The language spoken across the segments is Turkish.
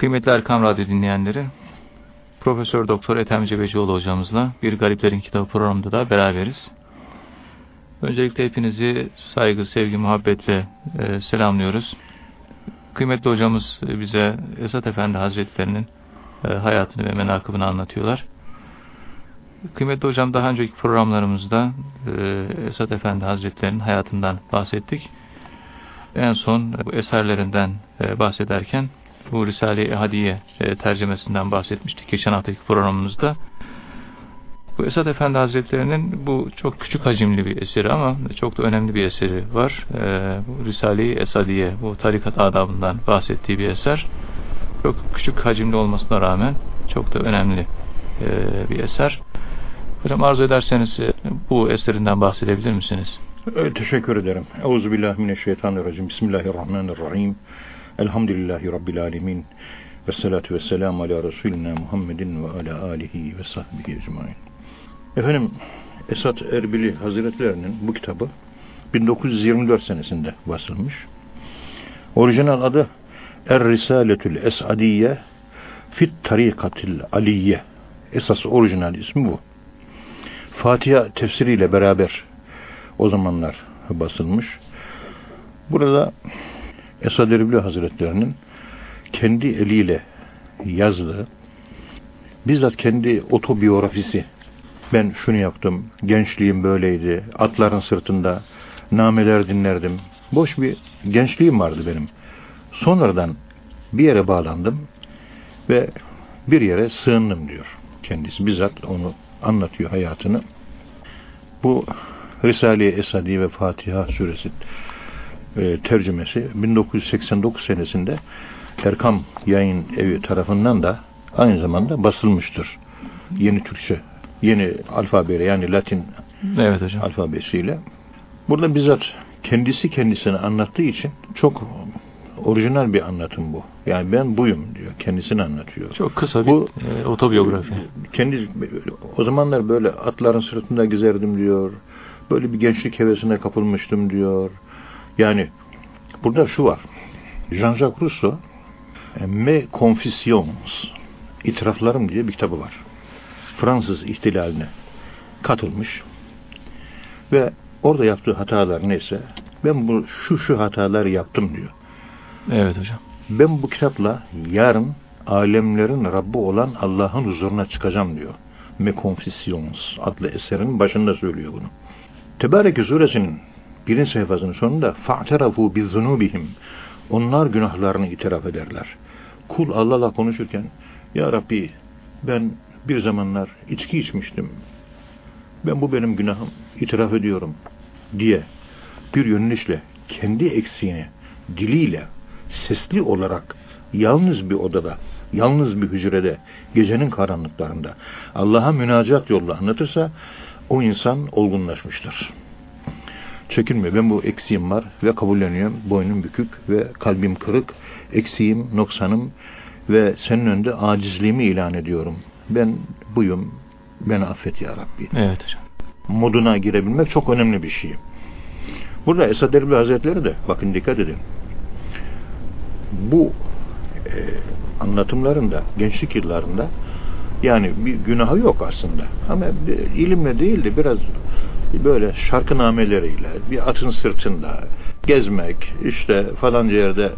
Kıymetli Erkam Radyo dinleyenleri, Profesör Doktor Ethem Cebecioğlu hocamızla bir Gariplerin Kitabı programında da beraberiz. Öncelikle hepinizi saygı, sevgi, muhabbetle e, selamlıyoruz. Kıymetli hocamız bize Esat Efendi Hazretlerinin e, hayatını ve menakıbını anlatıyorlar. Kıymetli hocam daha önceki programlarımızda e, Esat Efendi Hazretlerinin hayatından bahsettik. En son bu eserlerinden e, bahsederken bu Risale-i Hadiye e, tercümesinden bahsetmiştik geçen haftaki programımızda. Bu Esad Efendi Hazretleri'nin bu çok küçük hacimli bir eseri ama çok da önemli bir eseri var. E, bu Risale-i Esadiye, bu tarikat adabından bahsettiği bir eser. Çok küçük hacimli olmasına rağmen çok da önemli e, bir eser. Hocam arzu ederseniz e, bu eserinden bahsedebilir misiniz? Evet, teşekkür ederim. Euzubillahimineşşeytanirracim. Bismillahirrahmanirrahim. Elhamdülillahi Rabbil alemin. Ve salatu ve selamu ala Resulina Muhammedin ve ala alihi ve sahbihi ecmain. Efendim, Esat Erbili Hazretlerinin bu kitabı 1924 senesinde basılmış. Orijinal adı Er Risaletül Esadiye Fit Tarikatil Aliye. Esas orijinal ismi bu. Fatiha tefsiriyle beraber o zamanlar basılmış. Burada Esad Erbil Hazretlerinin kendi eliyle yazdığı, bizzat kendi otobiyografisi, ben şunu yaptım, gençliğim böyleydi, atların sırtında nameler dinlerdim. Boş bir gençliğim vardı benim. Sonradan bir yere bağlandım ve bir yere sığındım diyor kendisi. Bizzat onu anlatıyor hayatını. Bu Risale-i Esadi ve Fatiha suresi e, tercümesi 1989 senesinde Erkam Yayın Evi tarafından da aynı zamanda basılmıştır. Yeni Türkçe, yeni alfabeyle yani Latin evet hocam. alfabesiyle. Burada bizzat kendisi kendisini anlattığı için çok orijinal bir anlatım bu. Yani ben buyum diyor. Kendisini anlatıyor. Çok kısa bir bu, e, otobiyografi. Kendi o zamanlar böyle atların sırtında gezerdim diyor. Böyle bir gençlik hevesine kapılmıştım diyor. Yani burada şu var. Jean-Jacques Rousseau Me Confessions İtiraflarım diye bir kitabı var. Fransız ihtilaline katılmış ve orada yaptığı hatalar neyse ben bu şu şu hataları yaptım diyor. Evet hocam. Ben bu kitapla yarın alemlerin Rabbi olan Allah'ın huzuruna çıkacağım diyor. Me Confessions adlı eserin başında söylüyor bunu. Tebareke suresinin birinci sayfasının sonunda fa'terafu bizunubihim onlar günahlarını itiraf ederler. Kul Allah'la konuşurken Ya Rabbi ben bir zamanlar içki içmiştim. Ben bu benim günahım itiraf ediyorum diye bir yönelişle kendi eksiğini diliyle sesli olarak yalnız bir odada, yalnız bir hücrede, gecenin karanlıklarında Allah'a münacat yolla anlatırsa o insan olgunlaşmıştır. Çekinme ben bu eksiğim var ve kabulleniyorum. Boynum bükük ve kalbim kırık. Eksiğim, noksanım ve senin önünde acizliğimi ilan ediyorum. Ben buyum. Beni affet ya Rabbi. Evet hocam. Moduna girebilmek çok önemli bir şey. Burada Esad Erbil Hazretleri de bakın dikkat edin. Bu e, anlatımlarında gençlik yıllarında yani bir günahı yok aslında. Ama ilimle değil de biraz böyle şarkı nameleriyle bir atın sırtında gezmek, işte falanca yerde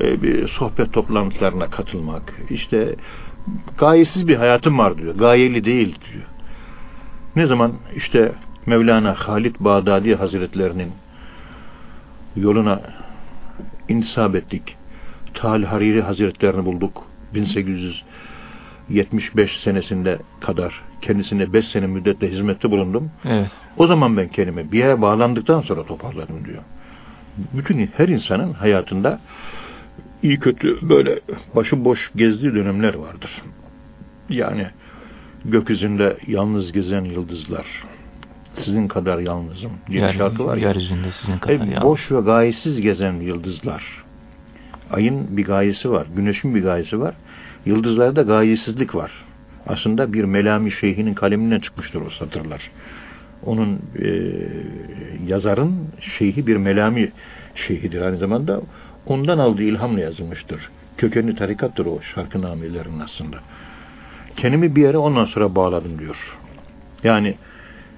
e, bir sohbet toplantılarına katılmak, işte gayesiz bir hayatım var diyor. Gayeli değil diyor. Ne zaman işte Mevlana Halid Bağdadi Hazretlerinin yoluna intisap ettik. Tal Hariri Hazretlerini bulduk. 1800 75 senesinde kadar kendisine 5 sene müddette hizmette bulundum. Evet. O zaman ben kendimi bir yere bağlandıktan sonra toparladım diyor. Bütün her insanın hayatında iyi kötü böyle başıboş gezdiği dönemler vardır. Yani gökyüzünde yalnız gezen yıldızlar, sizin kadar yalnızım diye Yer, şarkı var ya. Yeryüzünde sizin kadar yalnız. Boş ve gayesiz gezen yıldızlar. Ayın bir gayesi var, güneşin bir gayesi var. Yıldızlarda gayesizlik var. Aslında bir Melami Şeyh'inin kaleminden çıkmıştır o satırlar. Onun e, yazarın şeyhi bir Melami şeyhidir aynı zamanda. Ondan aldığı ilhamla yazılmıştır. Kökenli tarikattır o şarkı namelerin aslında. Kendimi bir yere ondan sonra bağladım diyor. Yani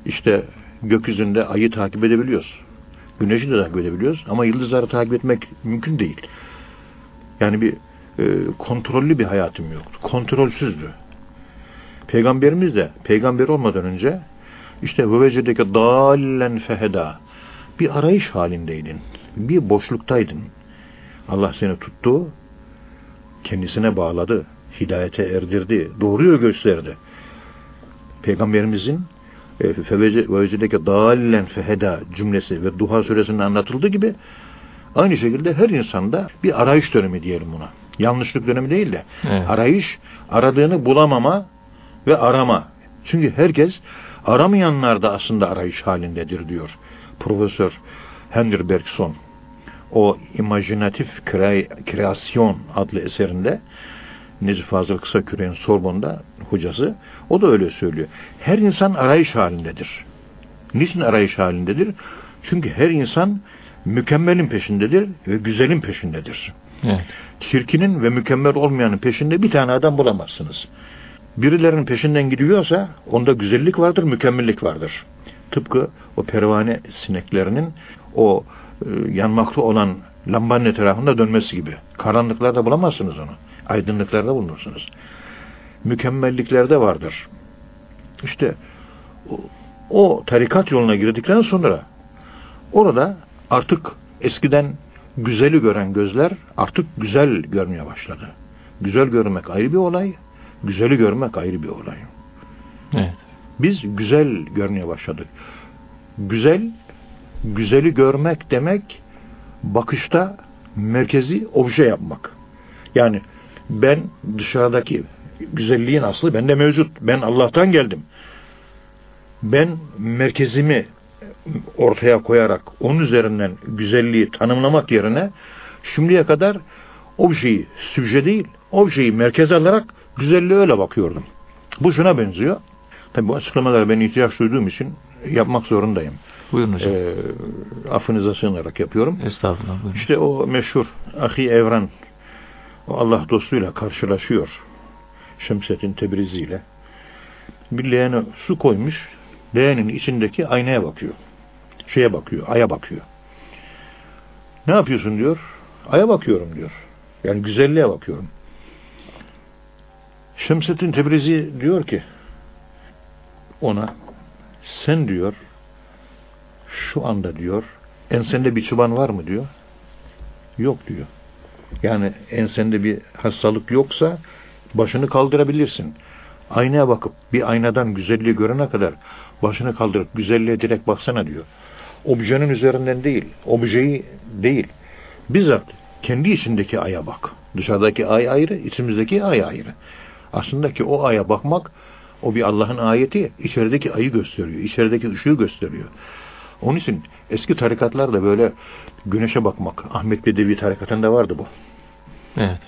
işte gökyüzünde ayı takip edebiliyoruz. Güneşi de takip edebiliyoruz ama yıldızları takip etmek mümkün değil. Yani bir e, kontrollü bir hayatım yoktu. Kontrolsüzdü. Peygamberimiz de peygamber olmadan önce işte bu vecedeki dallen feheda bir arayış halindeydin. Bir boşluktaydın. Allah seni tuttu, kendisine bağladı, hidayete erdirdi, doğruyu gösterdi. Peygamberimizin fevecedeki dallen feheda cümlesi ve Duha suresinde anlatıldığı gibi aynı şekilde her insanda bir arayış dönemi diyelim buna. Yanlışlık dönemi değil de evet. arayış, aradığını bulamama ve arama. Çünkü herkes aramayanlar da aslında arayış halindedir diyor. Profesör Henry Bergson o imajinatif kreasyon adlı eserinde Necip Fazıl Kısaküre'nin Sorbon'da hocası o da öyle söylüyor. Her insan arayış halindedir. Niçin arayış halindedir? Çünkü her insan mükemmelin peşindedir ve güzelin peşindedir. Evet. Çirkinin ve mükemmel olmayanın peşinde bir tane adam bulamazsınız. Birilerinin peşinden gidiyorsa onda güzellik vardır, mükemmellik vardır. Tıpkı o pervane sineklerinin o e, yanmakta olan lambanın etrafında dönmesi gibi. Karanlıklarda bulamazsınız onu. Aydınlıklarda bulunursunuz. Mükemmelliklerde vardır. İşte o, o tarikat yoluna girdikten sonra orada artık eskiden güzeli gören gözler artık güzel görmeye başladı. Güzel görmek ayrı bir olay, güzeli görmek ayrı bir olay. Evet. Biz güzel görmeye başladık. Güzel, güzeli görmek demek bakışta merkezi obje yapmak. Yani ben dışarıdaki güzelliğin aslı bende mevcut. Ben Allah'tan geldim. Ben merkezimi ortaya koyarak onun üzerinden güzelliği tanımlamak yerine şimdiye kadar objeyi sübje değil, objeyi merkez alarak güzelliğe öyle bakıyordum. Bu şuna benziyor. Tabi bu açıklamaları ben ihtiyaç duyduğum için yapmak zorundayım. Buyurun hocam. Ee, affınıza sığınarak yapıyorum. Estağfurullah. Buyurun. İşte o meşhur Ahi Evran o Allah dostuyla karşılaşıyor. Şemsettin Tebrizi ile. Bir leğene su koymuş. Leğenin içindeki aynaya bakıyor. Şeye bakıyor, aya bakıyor. Ne yapıyorsun diyor. Aya bakıyorum diyor. Yani güzelliğe bakıyorum. Şemsettin Tebrizi diyor ki ona sen diyor şu anda diyor ensende bir çıban var mı diyor. Yok diyor. Yani ensende bir hastalık yoksa başını kaldırabilirsin. Aynaya bakıp bir aynadan güzelliği görene kadar başını kaldırıp güzelliğe direkt baksana diyor. Objenin üzerinden değil, objeyi değil. Bizzat kendi içindeki aya bak. Dışarıdaki ay ayrı, içimizdeki ay ayrı. Aslında ki o aya bakmak, o bir Allah'ın ayeti, içerideki ayı gösteriyor, içerideki ışığı gösteriyor. Onun için eski tarikatlar da böyle güneşe bakmak. Ahmet Bedevi tarikatında vardı bu. Evet.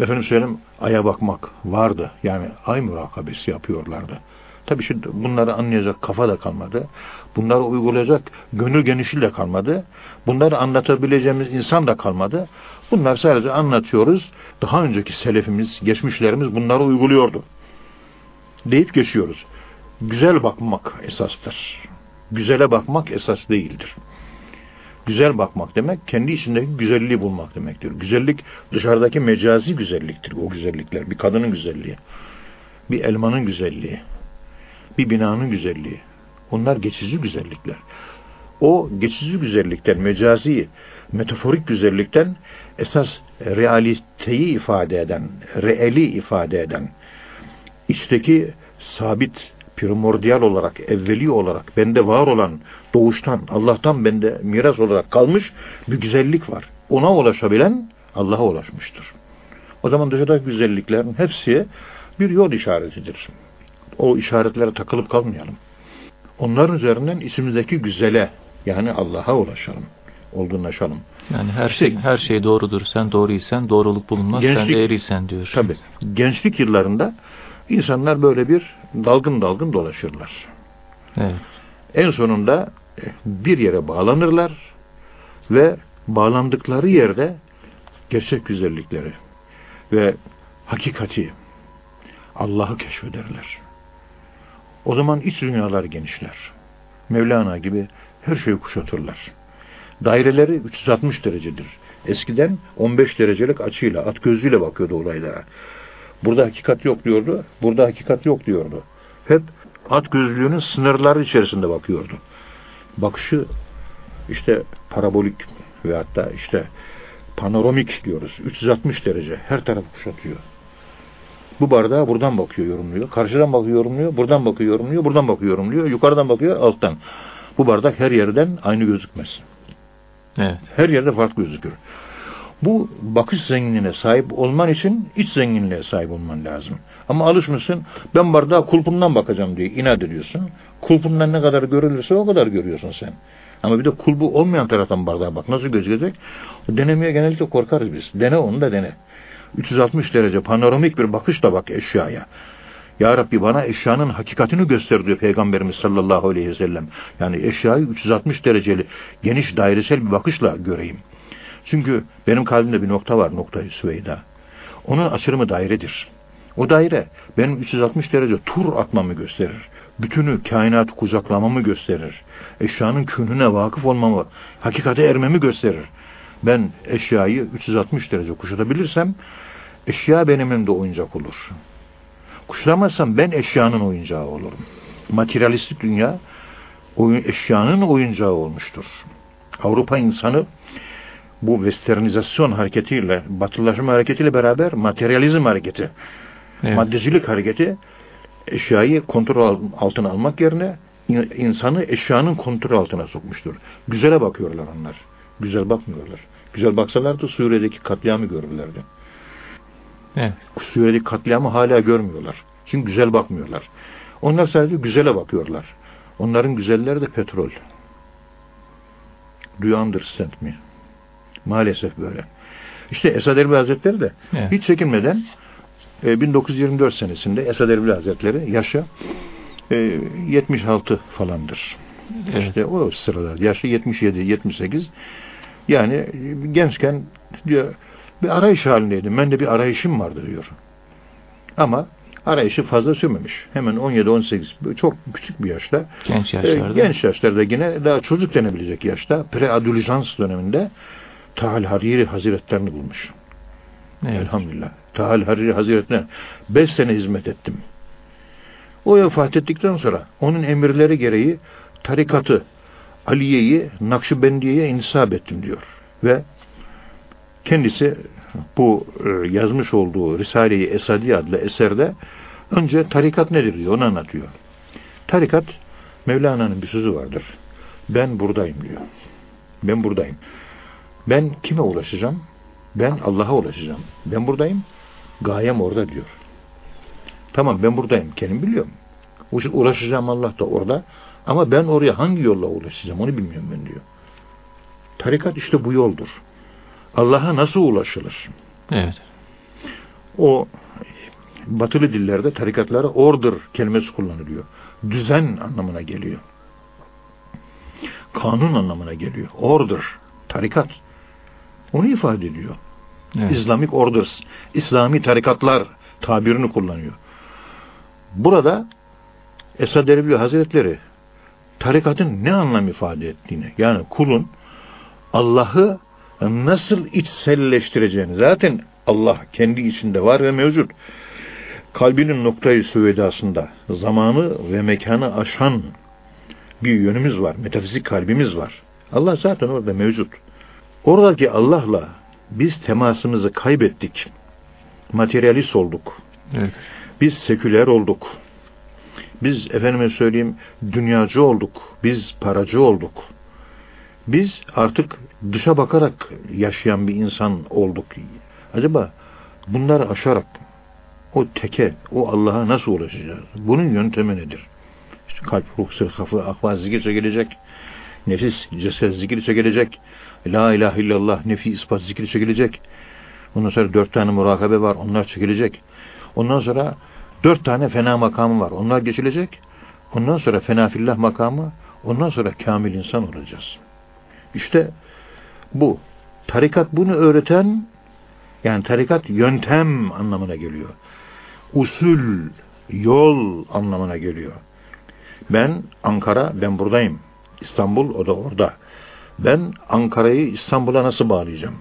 Efendim söyleyeyim aya bakmak vardı. Yani ay murakabesi yapıyorlardı. Tabi şimdi bunları anlayacak kafa da kalmadı. Bunları uygulayacak gönül genişliği de kalmadı. Bunları anlatabileceğimiz insan da kalmadı. Bunlar sadece anlatıyoruz. Daha önceki selefimiz, geçmişlerimiz bunları uyguluyordu. Deyip geçiyoruz. Güzel bakmak esastır. Güzele bakmak esas değildir. Güzel bakmak demek kendi içindeki güzelliği bulmak demektir. Güzellik dışarıdaki mecazi güzelliktir o güzellikler. Bir kadının güzelliği, bir elmanın güzelliği, bir binanın güzelliği. Onlar geçici güzellikler. O geçici güzellikten, mecazi, metaforik güzellikten esas realiteyi ifade eden, reeli ifade eden, içteki sabit primordial olarak, evveli olarak bende var olan doğuştan, Allah'tan bende miras olarak kalmış bir güzellik var. Ona ulaşabilen Allah'a ulaşmıştır. O zaman dışarıdaki güzelliklerin hepsi bir yol işaretidir. O işaretlere takılıp kalmayalım. Onların üzerinden isimizdeki güzele yani Allah'a ulaşalım. Olgunlaşalım. Yani her şey her şey doğrudur. Sen doğruysan doğruluk bulunmaz. Gençlik, sen de eğriysen diyor. Tabii. Gençlik yıllarında insanlar böyle bir dalgın dalgın dolaşırlar. Evet. En sonunda e, bir yere bağlanırlar ve bağlandıkları yerde gerçek güzellikleri, ve hakikati, Allah'ı keşfederler. O zaman iç dünyalar genişler. Mevlana gibi her şeyi kuşatırlar. Daireleri 360 derecedir. Eskiden 15 derecelik açıyla, at gözüyle bakıyordu olaylara. Burada hakikat yok diyordu, burada hakikat yok diyordu. Hep at gözlüğünün sınırları içerisinde bakıyordu. Bakışı işte parabolik ve hatta işte panoramik diyoruz. 360 derece her tarafı kuşatıyor. Bu bardağa buradan bakıyor, yorumluyor. Karşıdan bakıyor, yorumluyor. Buradan bakıyor, yorumluyor. Buradan bakıyor, yorumluyor. Yukarıdan bakıyor, alttan. Bu bardak her yerden aynı gözükmez. Evet. Her yerde farklı gözükür. Bu bakış zenginliğine sahip olman için iç zenginliğe sahip olman lazım. Ama alışmışsın ben bardağa kulpundan bakacağım diye inat ediyorsun. Kulpundan ne kadar görülürse o kadar görüyorsun sen. Ama bir de kulbu olmayan taraftan bardağa bak. Nasıl gözükecek? Denemeye genellikle korkarız biz. Dene onu da dene. 360 derece panoramik bir bakışla bak eşyaya. Ya Rabbi bana eşyanın hakikatini göster diyor Peygamberimiz sallallahu aleyhi ve sellem. Yani eşyayı 360 dereceli geniş dairesel bir bakışla göreyim. Çünkü benim kalbimde bir nokta var, noktayı Süveyda. Onun açılımı dairedir. O daire benim 360 derece tur atmamı gösterir. Bütünü, kainatı kucaklamamı gösterir. Eşyanın künhüne vakıf olmamı, hakikate ermemi gösterir. Ben eşyayı 360 derece kuşatabilirsem, eşya benim önümde oyuncak olur. Kuşatamazsam ben eşyanın oyuncağı olurum. Materyalistik dünya oyun, eşyanın oyuncağı olmuştur. Avrupa insanı bu westernizasyon hareketiyle, batılaşma hareketiyle beraber materyalizm hareketi, evet. maddecilik hareketi eşyayı kontrol altına almak yerine insanı eşyanın kontrol altına sokmuştur. Güzele bakıyorlar onlar. Güzel bakmıyorlar. Güzel baksalardı Suriye'deki katliamı görürlerdi. Evet. Suriye'deki katliamı hala görmüyorlar. Çünkü güzel bakmıyorlar. Onlar sadece güzele bakıyorlar. Onların güzelleri de petrol. Do you understand me? Maalesef böyle. İşte Esad Erbil Hazretleri de evet. hiç çekinmeden e, 1924 senesinde Esad Erbil Hazretleri yaşa e, 76 falandır. Evet. İşte o sıralar yaşı 77, 78 yani gençken diyor bir arayış halindeydim. Ben de bir arayışım vardı diyor. Ama arayışı fazla sürmemiş. Hemen 17-18 çok küçük bir yaşta. Genç yaşlarda. E, genç yaşlarda yine daha çocuk denebilecek yaşta preadolesans döneminde Tahal Hariri Hazretlerini bulmuş. Evet. Elhamdülillah. Tahal Hariri Hazretlerine 5 sene hizmet ettim. O vefat ettikten sonra onun emirleri gereği tarikatı Aliye'yi Nakşibendiye'ye intisap ettim diyor. Ve kendisi bu e, yazmış olduğu Risale-i Esadi adlı eserde önce tarikat nedir diyor, onu anlatıyor. Tarikat, Mevlana'nın bir sözü vardır. Ben buradayım diyor. Ben buradayım. Ben kime ulaşacağım? Ben Allah'a ulaşacağım. Ben buradayım. Gayem orada diyor. Tamam ben buradayım. Kendim biliyorum. Ulaşacağım Allah da orada. Ama ben oraya hangi yolla ulaşacağım onu bilmiyorum ben diyor. Tarikat işte bu yoldur. Allah'a nasıl ulaşılır? Evet. O batılı dillerde tarikatlara order kelimesi kullanılıyor. Düzen anlamına geliyor. Kanun anlamına geliyor. Order, tarikat. Onu ifade ediyor. Evet. Islamic orders, İslami tarikatlar tabirini kullanıyor. Burada Esad Erbil Hazretleri tarikatın ne anlam ifade ettiğini, yani kulun Allah'ı nasıl içselleştireceğini, zaten Allah kendi içinde var ve mevcut. Kalbinin noktayı süvedasında zamanı ve mekanı aşan bir yönümüz var, metafizik kalbimiz var. Allah zaten orada mevcut. Oradaki Allah'la biz temasımızı kaybettik. Materyalist olduk. Evet. Biz seküler olduk. Biz efendime söyleyeyim dünyacı olduk. Biz paracı olduk. Biz artık dışa bakarak yaşayan bir insan olduk. Acaba bunları aşarak o teke, o Allah'a nasıl ulaşacağız? Bunun yöntemi nedir? İşte kalp, ruh, sır, kafa, akva zikir çekilecek. Nefis, ceset zikir çekilecek. La ilahe illallah, nefi, ispat zikir çekilecek. Ondan sonra dört tane murakabe var, onlar çekilecek. Ondan sonra Dört tane fena makamı var. Onlar geçilecek. Ondan sonra fena fillah makamı. Ondan sonra kamil insan olacağız. İşte bu. Tarikat bunu öğreten Yani tarikat yöntem anlamına geliyor. Usul, yol anlamına geliyor. Ben Ankara, ben buradayım. İstanbul, o da orada. Ben Ankara'yı İstanbul'a nasıl bağlayacağım?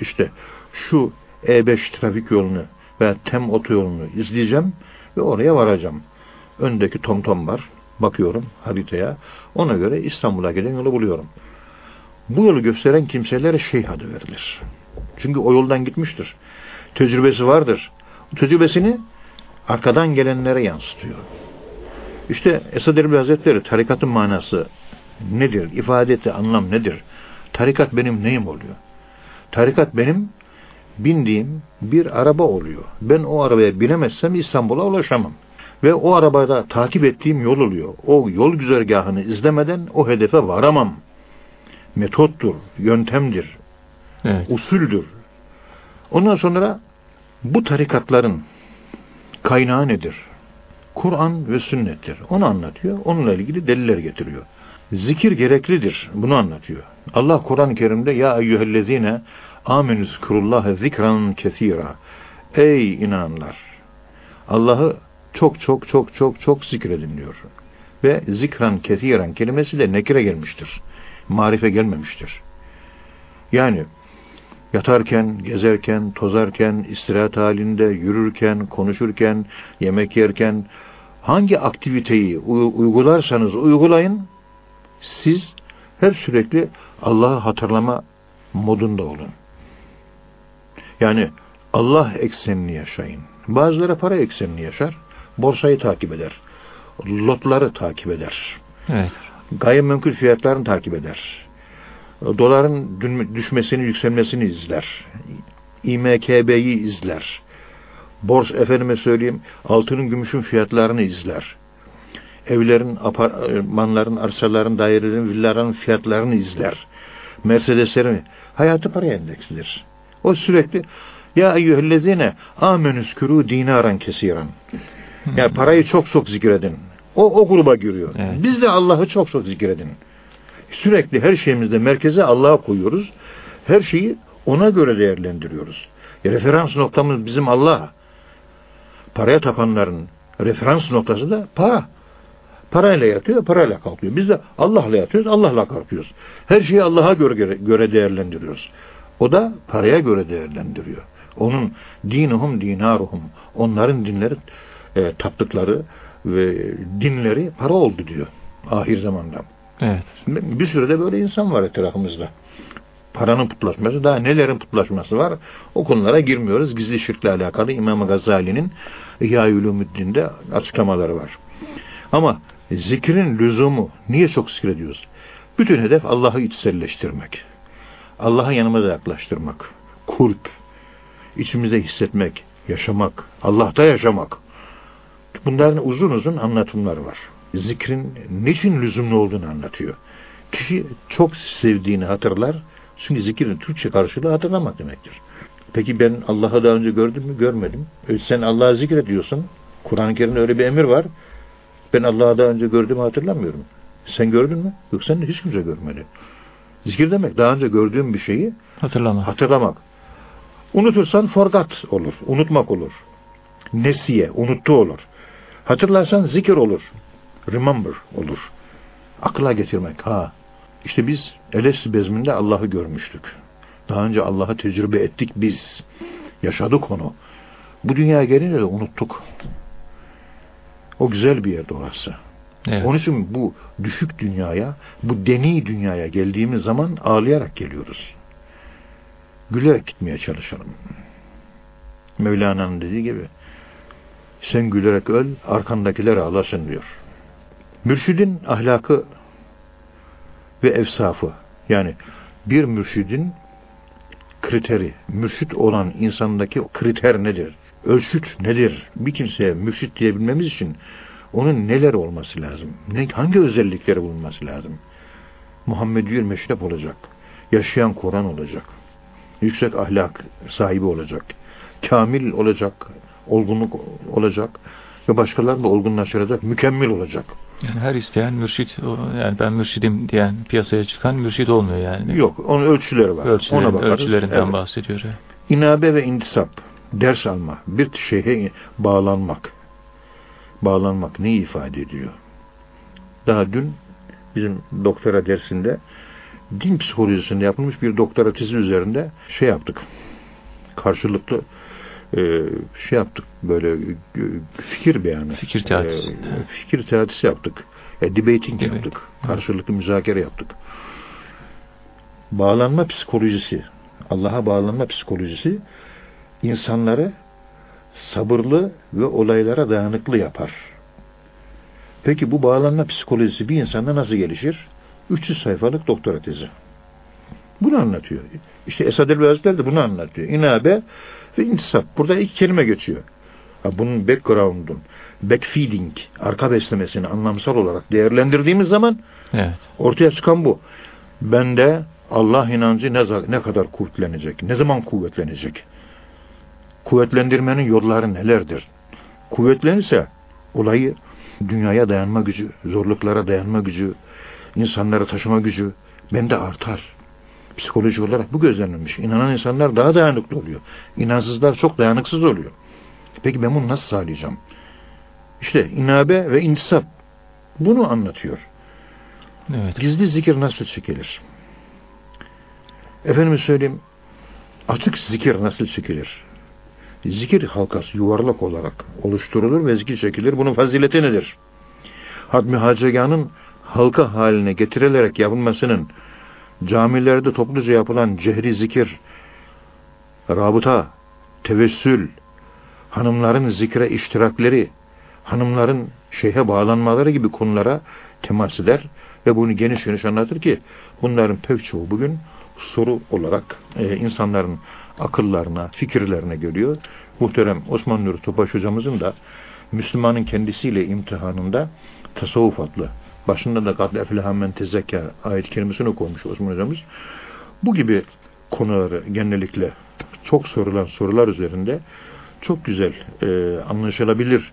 İşte şu E5 trafik yolunu ve TEM otoyolunu izleyeceğim ve oraya varacağım. Öndeki TomTom var. Bakıyorum haritaya. Ona göre İstanbul'a giden yolu buluyorum. Bu yolu gösteren kimselere şeyh adı verilir. Çünkü o yoldan gitmiştir. Tecrübesi vardır. Tecrübesini arkadan gelenlere yansıtıyor. İşte Esad Erbil Hazretleri tarikatın manası nedir? İfade etti anlam nedir? Tarikat benim neyim oluyor? Tarikat benim bindiğim bir araba oluyor. Ben o arabaya binemezsem İstanbul'a ulaşamam. Ve o arabada takip ettiğim yol oluyor. O yol güzergahını izlemeden o hedefe varamam. Metottur, yöntemdir, Evet. usuldür. Ondan sonra bu tarikatların kaynağı nedir? Kur'an ve sünnettir. Onu anlatıyor. Onunla ilgili deliller getiriyor. Zikir gereklidir. Bunu anlatıyor. Allah Kur'an-ı Kerim'de ya eyyühellezine amenü zikurullaha zikran kesira. Ey inananlar! Allah'ı çok çok çok çok çok zikredin diyor. Ve zikran kesiren kelimesi de nekire gelmiştir. Marife gelmemiştir. Yani yatarken, gezerken, tozarken, istirahat halinde, yürürken, konuşurken, yemek yerken hangi aktiviteyi uy- uygularsanız uygulayın siz hep sürekli Allah'ı hatırlama modunda olun. Yani Allah eksenini yaşayın. Bazıları para eksenini yaşar. Borsayı takip eder. Lotları takip eder. Evet. Gayrimenkul fiyatlarını takip eder. Doların düşmesini, yükselmesini izler. İMKB'yi izler. Bors efendime söyleyeyim altının gümüşün fiyatlarını izler. Evlerin, apartmanların, arsaların, dairelerin, villaların fiyatlarını izler. Mercedeslerin hayatı para endeksidir. O sürekli ya eyyühellezine amenüskürü dinaran kesiran. Ya parayı çok çok zikredin. O o gruba giriyor. Evet. Biz de Allah'ı çok çok zikredin. Sürekli her şeyimizde merkeze Allah'a koyuyoruz. Her şeyi ona göre değerlendiriyoruz. E, referans noktamız bizim Allah. Paraya tapanların referans noktası da para. Parayla yatıyor, parayla kalkıyor. Biz de Allah'la yatıyoruz, Allah'la kalkıyoruz. Her şeyi Allah'a göre, göre değerlendiriyoruz. O da paraya göre değerlendiriyor. Onun dinuhum dinaruhum. Onların dinleri, e, taptıkları ve dinleri para oldu diyor. Ahir zamanda. Evet. Bir sürü de böyle insan var etrafımızda. Paranın putlaşması, daha nelerin putlaşması var. O konulara girmiyoruz. Gizli şirkle alakalı İmam Gazali'nin İhya-i açıklamaları var. Ama zikrin lüzumu, niye çok zikrediyoruz? Bütün hedef Allah'ı içselleştirmek. Allah'a yanımıza yaklaştırmak. Kulp. içimizde hissetmek, yaşamak, Allah'ta yaşamak. Bunların uzun uzun anlatımları var. Zikrin niçin lüzumlu olduğunu anlatıyor. Kişi çok sevdiğini hatırlar. Çünkü zikirin Türkçe karşılığı hatırlamak demektir. Peki ben Allah'ı daha önce gördüm mü? Görmedim. E sen Allah'ı zikrediyorsun. Kur'an-ı Kerim'de öyle bir emir var. Ben Allah'ı daha önce gördüğümü hatırlamıyorum. Sen gördün mü? Yok sen hiç kimse görmedi. Zikir demek daha önce gördüğüm bir şeyi Hatırlama. hatırlamak. Unutursan forgot olur. Unutmak olur. Nesiye, unuttu olur. Hatırlarsan zikir olur. Remember olur. Akla getirmek. Ha. İşte biz Elesti bezminde Allah'ı görmüştük. Daha önce Allah'ı tecrübe ettik biz. Yaşadık onu. Bu dünyaya gelince de unuttuk. O güzel bir yerde orası. Evet. Onun için bu düşük dünyaya, bu deni dünyaya geldiğimiz zaman ağlayarak geliyoruz. Gülerek gitmeye çalışalım. Mevlana'nın dediği gibi sen gülerek öl, arkandakiler ağlasın diyor. Mürşidin ahlakı ve efsafı yani bir mürşidin kriteri, mürşit olan insandaki kriter nedir? Ölçüt nedir? Bir kimseye mürşit diyebilmemiz için onun neler olması lazım? Ne, hangi özellikleri bulunması lazım? Muhammediyül meşrep olacak. Yaşayan Kur'an olacak. Yüksek ahlak sahibi olacak. Kamil olacak. Olgunluk olacak. Ve başkalarını da olgunlaştıracak. Mükemmel olacak. Yani her isteyen mürşit, yani ben mürşidim diyen piyasaya çıkan mürşit olmuyor yani. Yok. Onun ölçüleri var. Ölçülerin, Ona bakarız. ölçülerinden Evet. bahsediyor. İnabe ve intisap, ders alma, bir şeye bağlanmak. Bağlanmak ne ifade ediyor? Daha dün bizim doktora dersinde din psikolojisinde yapılmış bir doktora tezi üzerinde şey yaptık. Karşılıklı e, şey yaptık böyle e, fikir beyanı. Fikir teatisi. E, fikir teatisi yaptık. E, debating Debate. yaptık. Karşılıklı müzakere yaptık. Bağlanma psikolojisi, Allah'a bağlanma psikolojisi insanları sabırlı ve olaylara dayanıklı yapar. Peki bu bağlanma psikolojisi bir insanda nasıl gelişir? 300 sayfalık doktora tezi. Bunu anlatıyor. İşte Esad Elbi Hazretleri de bunu anlatıyor. İnabe ve intisap. Burada iki kelime geçiyor. Ha, bunun background'un, backfeeding, arka beslemesini anlamsal olarak değerlendirdiğimiz zaman Evet. ortaya çıkan bu. Bende Allah inancı ne, ne kadar kuvvetlenecek? Ne zaman kuvvetlenecek? Kuvvetlendirmenin yolları nelerdir? Kuvvetlenirse olayı dünyaya dayanma gücü, zorluklara dayanma gücü, insanları taşıma gücü bende artar. Psikoloji olarak bu gözlenilmiş. İnanan insanlar daha dayanıklı oluyor. İnansızlar çok dayanıksız oluyor. Peki ben bunu nasıl sağlayacağım? İşte inabe ve intisap bunu anlatıyor. Evet. Gizli zikir nasıl çekilir? Efendime söyleyeyim, açık zikir nasıl çekilir? Zikir halkası yuvarlak olarak oluşturulur ve zikir çekilir. Bunun fazileti nedir? Hatmi Hacegah'ın halka haline getirilerek yapılmasının camilerde topluca yapılan cehri zikir, rabıta, tevessül, hanımların zikre iştirakleri, hanımların şeyhe bağlanmaları gibi konulara temas eder ve bunu geniş geniş anlatır ki bunların pek çoğu bugün soru olarak e, insanların akıllarına, fikirlerine geliyor. Muhterem Osman Nuri Topaş hocamızın da Müslümanın kendisiyle imtihanında tasavvuf adlı başında da kadle efleha men tezekka ayet kelimesini koymuş Osman hocamız. Bu gibi konuları genellikle çok sorulan sorular üzerinde çok güzel e, anlaşılabilir,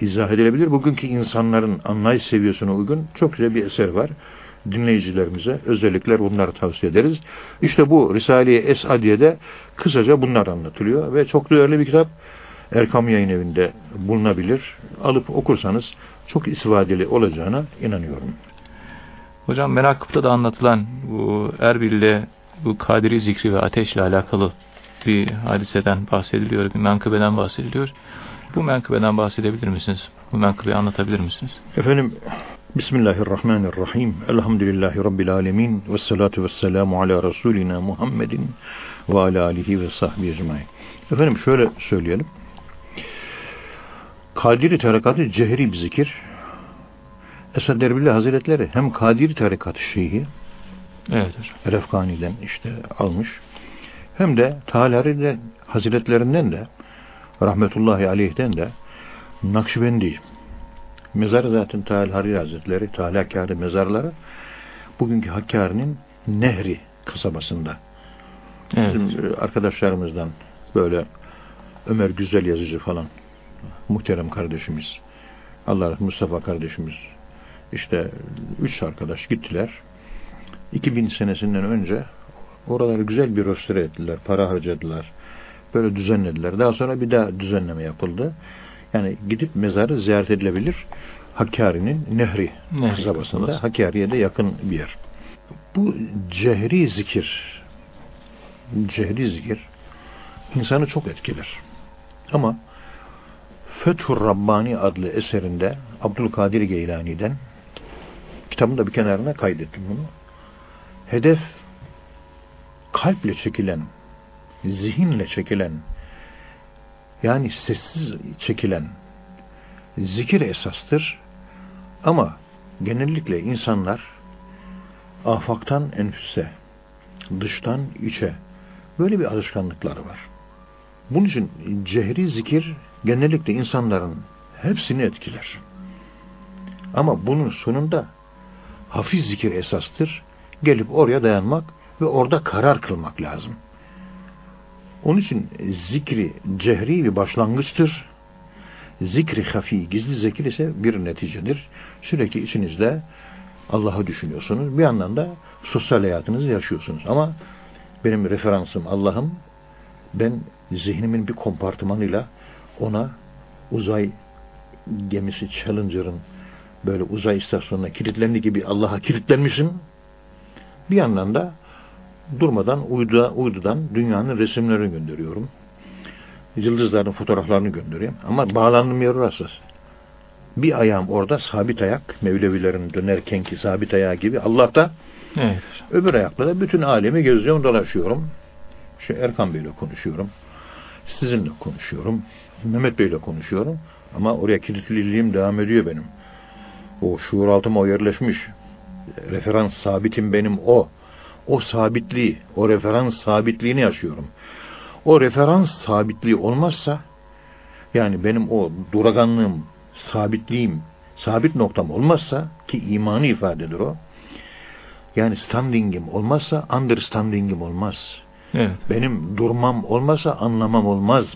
izah edilebilir. Bugünkü insanların anlayış seviyesine uygun çok güzel bir eser var. Dinleyicilerimize özellikle bunları tavsiye ederiz. İşte bu Risale-i Esadiye'de kısaca bunlar anlatılıyor ve çok değerli bir kitap. Erkam Yayın Evi'nde bulunabilir. Alıp okursanız çok istifadeli olacağına inanıyorum. Hocam Menakıp'ta da anlatılan bu Erbil'de bu Kadiri zikri ve ateşle alakalı bir hadiseden bahsediliyor, bir menkıbeden bahsediliyor. Bu menkıbeden bahsedebilir misiniz? Bu menkıbeyi anlatabilir misiniz? Efendim Bismillahirrahmanirrahim. Elhamdülillahi Rabbil alemin. Ve salatu ve selamu ala Resulina Muhammedin ve ala alihi ve sahbihi ecmain. Efendim şöyle söyleyelim. Kadiri tarikatı cehri bir zikir. Esad Erbil Hazretleri hem Kadiri tarikatı şeyhi Evet. Refkani'den işte almış. Hem de Talari'den Hazretlerinden de rahmetullahi aleyhden de Nakşibendi mezarı zaten Tahal Hariri Hazretleri Tahal Hakkari mezarları bugünkü Hakkari'nin Nehri kasabasında. Evet. Bizim e, arkadaşlarımızdan böyle Ömer Güzel yazıcı falan muhterem kardeşimiz Allah Mustafa kardeşimiz işte üç arkadaş gittiler 2000 senesinden önce oraları güzel bir röstere ettiler para harcadılar böyle düzenlediler daha sonra bir daha düzenleme yapıldı yani gidip mezarı ziyaret edilebilir Hakkari'nin Nehri Nehri kasabasında kasabası. Hakkari'ye de yakın bir yer bu cehri zikir cehri zikir insanı çok etkiler. Ama Fethur Rabbani adlı eserinde Abdülkadir Geylani'den kitabın da bir kenarına kaydettim bunu. Hedef kalple çekilen, zihinle çekilen yani sessiz çekilen zikir esastır. Ama genellikle insanlar afaktan enfüse, dıştan içe böyle bir alışkanlıkları var. Bunun için cehri zikir genellikle insanların hepsini etkiler. Ama bunun sonunda hafif zikir esastır. Gelip oraya dayanmak ve orada karar kılmak lazım. Onun için zikri cehri bir başlangıçtır. Zikri hafi, gizli zikir ise bir neticedir. Sürekli içinizde Allah'ı düşünüyorsunuz. Bir yandan da sosyal hayatınızı yaşıyorsunuz. Ama benim referansım Allah'ım Ben zihnimin bir kompartımanıyla ona uzay gemisi Challenger'ın böyle uzay istasyonuna kilitlendiği gibi Allah'a kilitlenmişim. Bir yandan da durmadan uyduda, uydudan dünyanın resimlerini gönderiyorum. Yıldızların fotoğraflarını gönderiyorum. Ama bağlandığım yer orası. Bir ayağım orada sabit ayak, Mevlevilerin dönerkenki sabit ayağı gibi Allah'ta. Evet. Öbür ayakla da bütün alemi geziyorum, dolaşıyorum. Şu Erkan Bey'le konuşuyorum. Sizinle konuşuyorum. Mehmet Bey'le konuşuyorum. Ama oraya kilitliliğim devam ediyor benim. O şuur altıma o yerleşmiş. Referans sabitim benim o. O sabitliği, o referans sabitliğini yaşıyorum. O referans sabitliği olmazsa yani benim o duraganlığım, sabitliğim, sabit noktam olmazsa ki imanı ifadedir o. Yani standing'im olmazsa understanding'im olmaz. Evet. Benim durmam olmazsa anlamam olmaz.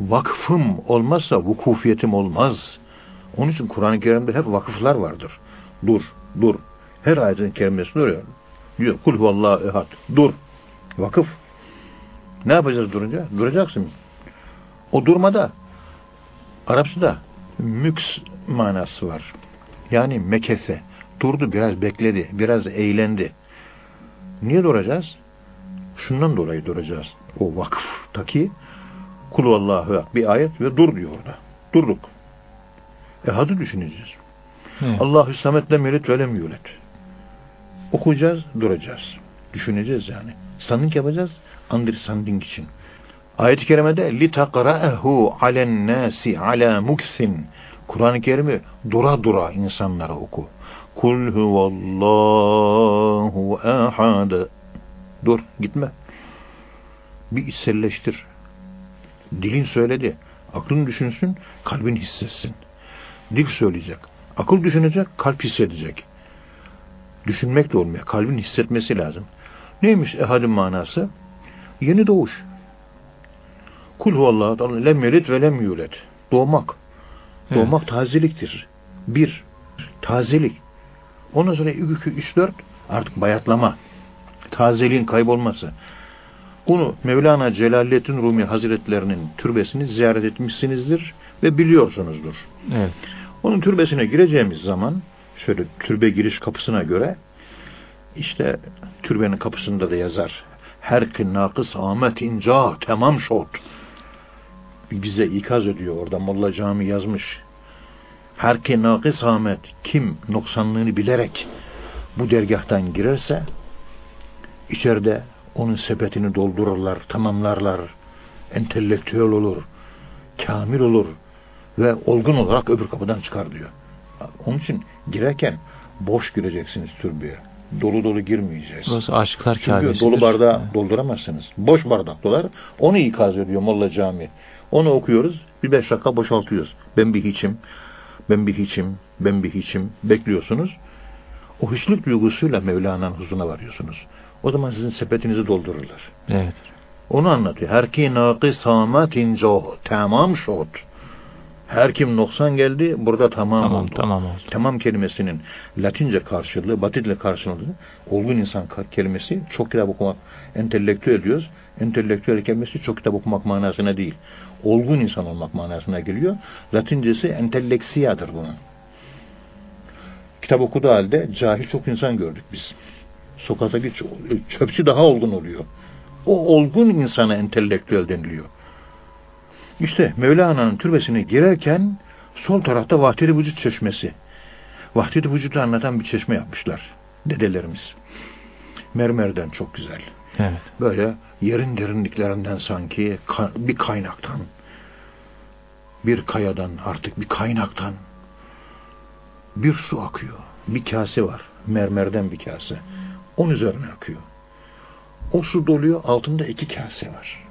Vakfım olmazsa vukufiyetim olmaz. Onun için Kur'an-ı Kerim'de hep vakıflar vardır. Dur, dur. Her ayetin kerimesi duruyor. Diyor, kul huvallahu ehad. Dur. Vakıf. Ne yapacağız durunca? Duracaksın. O durmada Arapçada müks manası var. Yani mekese. Durdu, biraz bekledi, biraz eğlendi. Niye duracağız? Şundan dolayı duracağız. O vakıftaki kul Allahu bir ayet ve dur diyor orada. Durduk. E hadi düşüneceğiz. Allahü samet lem yelit ve lem yulet. Okuyacağız, duracağız. Düşüneceğiz yani. Standing yapacağız, understanding için. Ayet-i kerimede takra'ehu alen nasi ala muksin. Kur'an-ı Kerim'i dura dura insanlara oku. Kul huvallahu ahad. Dur, gitme. Bir içselleştir. Dilin söyledi. Aklın düşünsün, kalbin hissetsin. Dil söyleyecek. Akıl düşünecek, kalp hissedecek. Düşünmek de olmuyor. Kalbin hissetmesi lazım. Neymiş ehadin manası? Yeni doğuş. Kul huvallahu lem yelit ve lem yulet. Doğmak. Evet. Doğmak tazeliktir. Bir, tazelik. Ondan sonra 2, 3, 4 artık bayatlama. Tazeliğin kaybolması. Bunu Mevlana Celaleddin Rumi Hazretlerinin türbesini ziyaret etmişsinizdir ve biliyorsunuzdur. Evet. Onun türbesine gireceğimiz zaman şöyle türbe giriş kapısına göre işte türbenin kapısında da yazar. Her ki nakıs amet inca tamam şot. Bize ikaz ediyor orada Molla Cami yazmış. Her ki nakıs amet kim noksanlığını bilerek bu dergahtan girerse içeride onun sepetini doldururlar, tamamlarlar. Entelektüel olur, kamil olur ve olgun olarak öbür kapıdan çıkar diyor. Onun için girerken boş gireceksiniz türbeye. Dolu dolu girmeyeceğiz. Burası aşıklar Çünkü Kabe'sidir. dolu bardağı Evet. dolduramazsınız. Boş bardak dolar. Onu ikaz ediyor Molla Cami. Onu okuyoruz. Bir beş dakika boşaltıyoruz. Ben bir hiçim. Ben bir hiçim. Ben bir hiçim. Bekliyorsunuz. O hiçlik duygusuyla Mevlana'nın huzuruna varıyorsunuz. O zaman sizin sepetinizi doldururlar. Evet. Onu anlatıyor. Her ki nâkısâmetin coh. Tamam şot. Her kim noksan geldi burada tamam, Tamam, oldu. tamam oldu. Tamam kelimesinin Latince karşılığı, Batidle karşılığı olgun insan kelimesi çok kitap okumak, entelektüel diyoruz. Entelektüel kelimesi çok kitap okumak manasına değil. Olgun insan olmak manasına geliyor. Latincesi entelleksiyadır bunun. Kitap okuduğu halde cahil çok insan gördük biz. Sokaktaki çö- çöpçü daha olgun oluyor. O olgun insana entelektüel deniliyor. İşte Mevlana'nın türbesine girerken sol tarafta Vahdet-i Vücut çeşmesi. Vahdet-i Vücud'u anlatan bir çeşme yapmışlar dedelerimiz. Mermerden çok güzel. Evet. Böyle yerin derinliklerinden sanki bir kaynaktan, bir kayadan artık bir kaynaktan bir su akıyor. Bir kase var. Mermerden bir kase. Onun üzerine akıyor. O su doluyor. Altında iki kase var.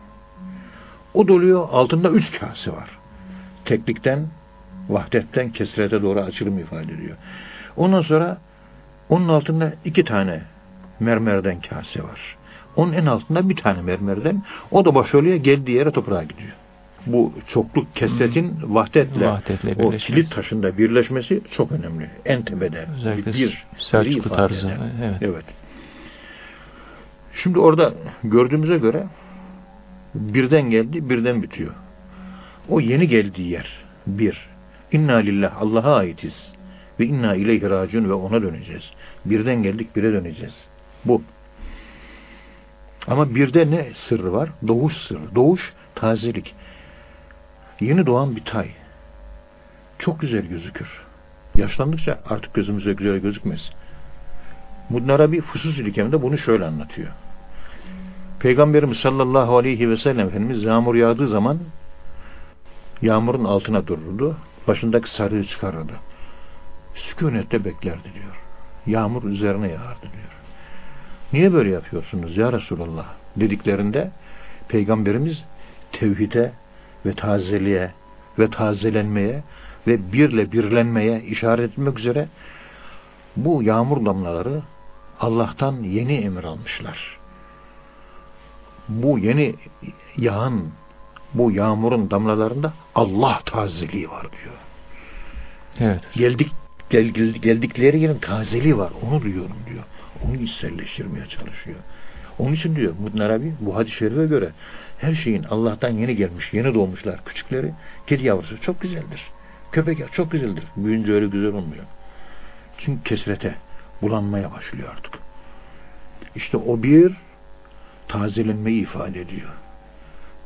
O doluyor. Altında üç kase var. Teklikten, vahdetten kesrete doğru açılım ifade ediyor. Ondan sonra onun altında iki tane mermerden kase var. Onun en altında bir tane mermerden. O da boşalıyor. Geldiği yere toprağa gidiyor. Bu çokluk kesretin vahdetle, Vahdetle o kilit taşında birleşmesi çok önemli. En tepede. Özellikle bir, Selçuklu tarzı. Evet. Evet. Şimdi orada gördüğümüze göre birden geldi, birden bitiyor. O yeni geldiği yer. Bir. İnna lillah Allah'a aitiz. Ve inna ileyhi racun ve ona döneceğiz. Birden geldik, bire döneceğiz. Bu. Ama birde ne sırrı var? Doğuş sırrı. Doğuş, tazelik. Yeni doğan bir tay. Çok güzel gözükür. Yaşlandıkça artık gözümüze güzel gözükmez. Mudn Arabi Fusus İlkem'de bunu şöyle anlatıyor. Peygamberimiz sallallahu aleyhi ve sellem Efendimiz yağmur yağdığı zaman yağmurun altına dururdu. Başındaki sarığı çıkarırdı. Sükunette beklerdi diyor. Yağmur üzerine yağardı diyor. Niye böyle yapıyorsunuz ya Resulallah dediklerinde Peygamberimiz tevhide ve tazeliğe ve tazelenmeye ve birle birlenmeye işaret etmek üzere bu yağmur damlaları Allah'tan yeni emir almışlar. Bu yeni yağan bu yağmurun damlalarında Allah tazeliği var diyor. Evet. Geldik gel, geldikleri yerin tazeliği var. Onu duyuyorum diyor. Onu içselleştirmeye çalışıyor. Onun için diyor Mudin Arabi bu hadis-i şerife göre her şeyin Allah'tan yeni gelmiş, yeni doğmuşlar. Küçükleri, kedi yavrusu çok güzeldir. Köpek çok güzeldir. Büyünce öyle güzel olmuyor. Çünkü kesrete, bulanmaya başlıyor artık. İşte o bir tazelenmeyi ifade ediyor.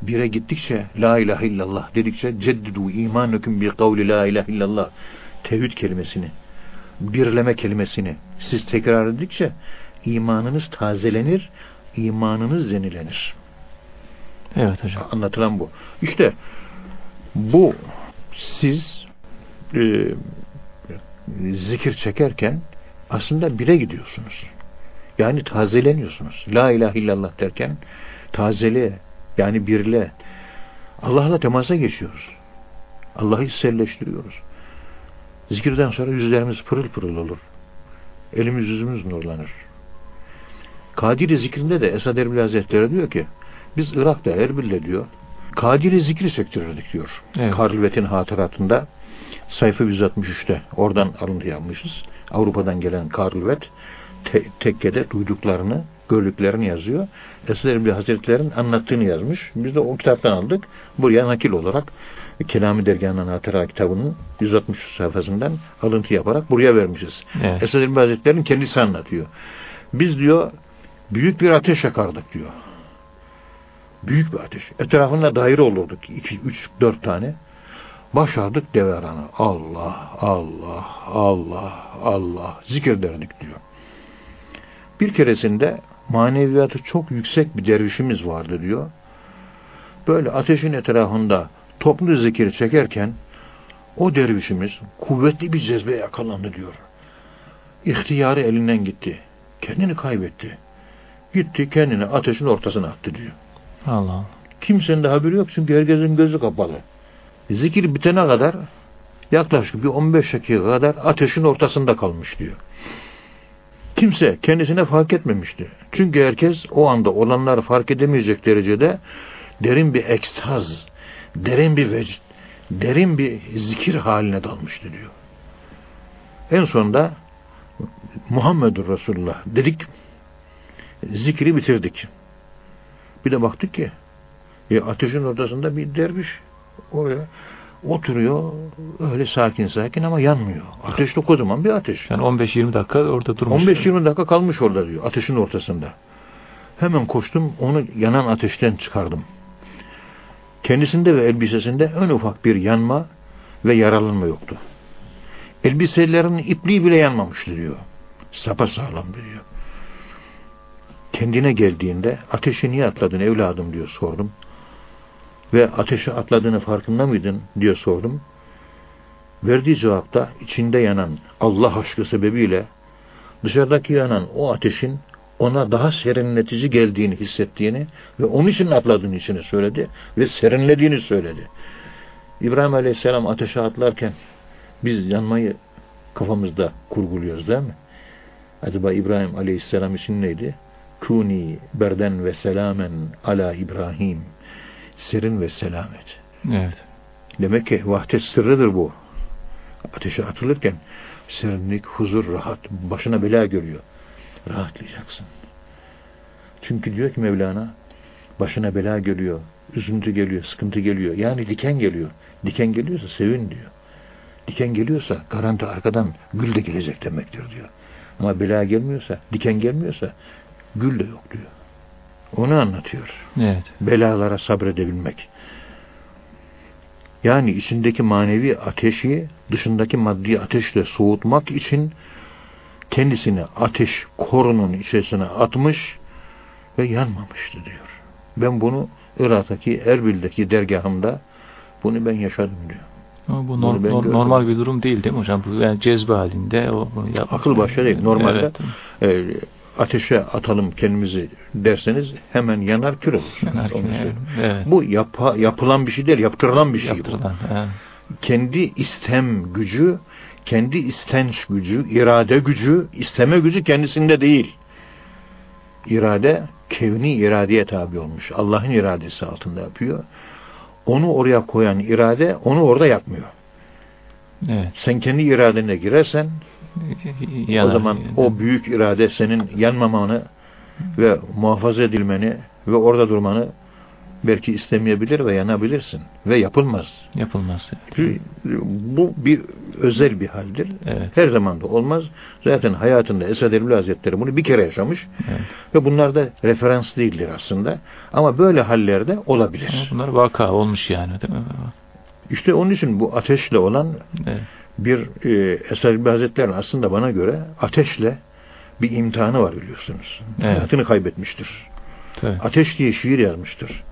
Bire gittikçe la ilahe illallah dedikçe ceddidu imanukum bi kavli la ilahe illallah tevhid kelimesini birleme kelimesini siz tekrar edikçe imanınız tazelenir, imanınız yenilenir. Evet hocam. Anlatılan bu. İşte bu siz e, zikir çekerken aslında bire gidiyorsunuz. Yani tazeleniyorsunuz. La ilahe illallah derken tazeliğe yani birle Allah'la temasa geçiyoruz. Allah'ı hisselleştiriyoruz. Zikirden sonra yüzlerimiz pırıl pırıl olur. Elimiz yüzümüz nurlanır. Kadiri zikrinde de Esad Erbil Hazretleri diyor ki biz Irak'ta Erbil'de diyor Kadiri zikri sektirirdik diyor. Evet. Karlvet'in hatıratında sayfa 163'te oradan alıntı yapmışız. Avrupa'dan gelen Karlvet te tekkede duyduklarını, gördüklerini yazıyor. Esad Erbil Hazretleri'nin anlattığını yazmış. Biz de o kitaptan aldık. Buraya nakil olarak Kelami Dergahı'nın Hatıra kitabının 160 sayfasından alıntı yaparak buraya vermişiz. Evet. Esad Erbil Hazretleri'nin kendisi anlatıyor. Biz diyor büyük bir ateş yakardık diyor. Büyük bir ateş. Etrafında daire olurduk. 2, 3, 4 tane. Başardık deveranı. Allah, Allah, Allah, Allah. Zikir derdik diyor. Bir keresinde maneviyatı çok yüksek bir dervişimiz vardı diyor. Böyle ateşin etrafında toplu zikir çekerken o dervişimiz kuvvetli bir cezbe yakalandı diyor. İhtiyarı elinden gitti. Kendini kaybetti. Gitti kendini ateşin ortasına attı diyor. Allah Allah. Kimsenin de haberi yok çünkü herkesin gözü kapalı. Zikir bitene kadar yaklaşık bir 15 dakika kadar ateşin ortasında kalmış diyor. Kimse kendisine fark etmemişti. Çünkü herkes o anda olanları fark edemeyecek derecede derin bir ekstaz, derin bir vecd, derin bir zikir haline dalmıştı diyor. En sonunda Muhammedur Resulullah dedik, zikri bitirdik. Bir de baktık ki e, ateşin ortasında bir derviş oraya oturuyor öyle sakin sakin ama yanmıyor. Ateş de kocaman bir ateş. Yani 15-20 dakika orada durmuş. 15-20 dakika kalmış orada diyor ateşin ortasında. Hemen koştum onu yanan ateşten çıkardım. Kendisinde ve elbisesinde en ufak bir yanma ve yaralanma yoktu. Elbiselerinin ipliği bile yanmamıştı diyor. Sapa sağlam diyor. Kendine geldiğinde ateşi niye atladın evladım diyor sordum. Ve ateşe atladığını farkında mıydın diye sordum. Verdiği cevapta içinde yanan Allah aşkı sebebiyle dışarıdaki yanan o ateşin ona daha serinletici geldiğini hissettiğini ve onun için atladığını içine söyledi ve serinlediğini söyledi. İbrahim Aleyhisselam ateşe atlarken biz yanmayı kafamızda kurguluyoruz değil mi? Acaba İbrahim Aleyhisselam için neydi? Kuni berden ve selamen ala İbrahim. Serin ve selamet. Evet. Demek ki vahdet sırrıdır bu. Ateşe atılırken serinlik, huzur, rahat, başına bela görüyor. Rahatlayacaksın. Çünkü diyor ki Mevlana Başına bela geliyor, üzüntü geliyor, sıkıntı geliyor. Yani diken geliyor. Diken geliyorsa sevin diyor. Diken geliyorsa garanti arkadan gül de gelecek demektir diyor. Ama bela gelmiyorsa, diken gelmiyorsa gül de yok diyor. Onu anlatıyor. Evet. Belalara sabredebilmek. Yani içindeki manevi ateşi dışındaki maddi ateşle soğutmak için kendisini ateş korunun içerisine atmış ve yanmamıştı diyor. Ben bunu Irak'taki Erbil'deki dergahımda bunu ben yaşadım diyor. Ama bu nor- nor- normal bir durum değil değil mi hocam? Bu yani cezbe halinde. O, Akıl başta değil. Normalde evet. e, ateşe atalım kendimizi derseniz hemen yanar kül olur. Yanar, evet, evet. Bu yapa, yapılan bir şey değil, yaptırılan bir şey yaptırılan, bu. Evet. Kendi istem gücü, kendi istenç gücü, irade gücü, isteme gücü kendisinde değil. İrade, kevni iradeye tabi olmuş. Allah'ın iradesi altında yapıyor. Onu oraya koyan irade, onu orada yapmıyor. Evet. Sen kendi iradene girersen Yanar, o zaman o büyük irade senin yanmamanı ve muhafaza edilmeni ve orada durmanı belki istemeyebilir ve yanabilirsin. Ve yapılmaz. Yapılmaz. Bu bir özel bir haldir. Evet. Her zaman da olmaz. Zaten hayatında Esad Erbil Hazretleri bunu bir kere yaşamış. Evet. Ve bunlar da referans değildir aslında. Ama böyle hallerde olabilir. Bunlar vaka olmuş yani değil mi? İşte onun için bu ateşle olan evet bir e, Esad Erbil Hazretleri'nin aslında bana göre ateşle bir imtihanı var biliyorsunuz. Evet. Hayatını kaybetmiştir. Tabii. Ateş diye şiir yazmıştır.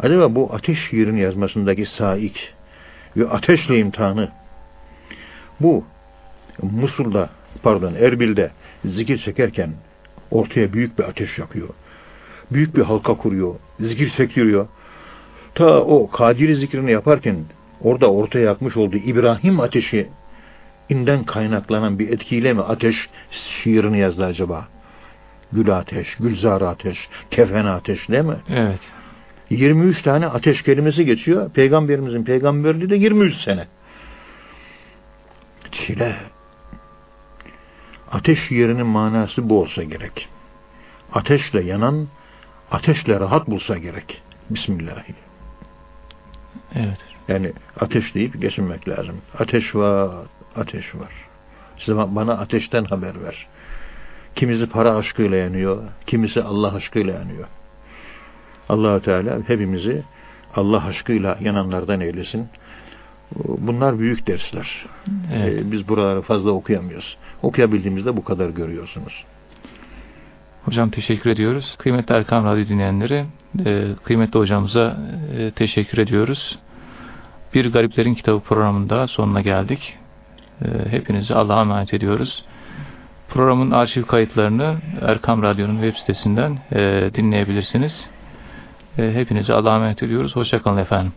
Acaba bu ateş şiirini yazmasındaki saik ve ateşle imtihanı bu Musul'da pardon Erbil'de zikir çekerken ortaya büyük bir ateş yakıyor. Büyük bir halka kuruyor. Zikir çektiriyor. Ta o Kadiri zikrini yaparken orada ortaya yakmış olduğu İbrahim ateşi inden kaynaklanan bir etkiyle mi ateş şiirini yazdı acaba? Gül ateş, Gülzar ateş, Kefen ateş değil mi? Evet. 23 tane ateş kelimesi geçiyor. Peygamberimizin peygamberliği de 23 sene. Çile. Ateş yerinin manası bu olsa gerek. Ateşle yanan, ateşle rahat bulsa gerek. Bismillahirrahmanirrahim. Evet. Yani ateş deyip geçinmek lazım. Ateş var, ateş var. Size bana ateşten haber ver. Kimisi para aşkıyla yanıyor, kimisi Allah aşkıyla yanıyor. allah Teala hepimizi Allah aşkıyla yananlardan eylesin. Bunlar büyük dersler. Evet. Ee, biz buraları fazla okuyamıyoruz. Okuyabildiğimizde bu kadar görüyorsunuz. Hocam teşekkür ediyoruz. Kıymetli Erkam Radyo dinleyenleri, e, kıymetli hocamıza e, teşekkür ediyoruz. Bir Gariplerin Kitabı programında sonuna geldik. E, hepinizi Allah'a emanet ediyoruz. Programın arşiv kayıtlarını Erkam Radyo'nun web sitesinden e, dinleyebilirsiniz. E, hepinizi Allah'a emanet ediyoruz. Hoşçakalın efendim.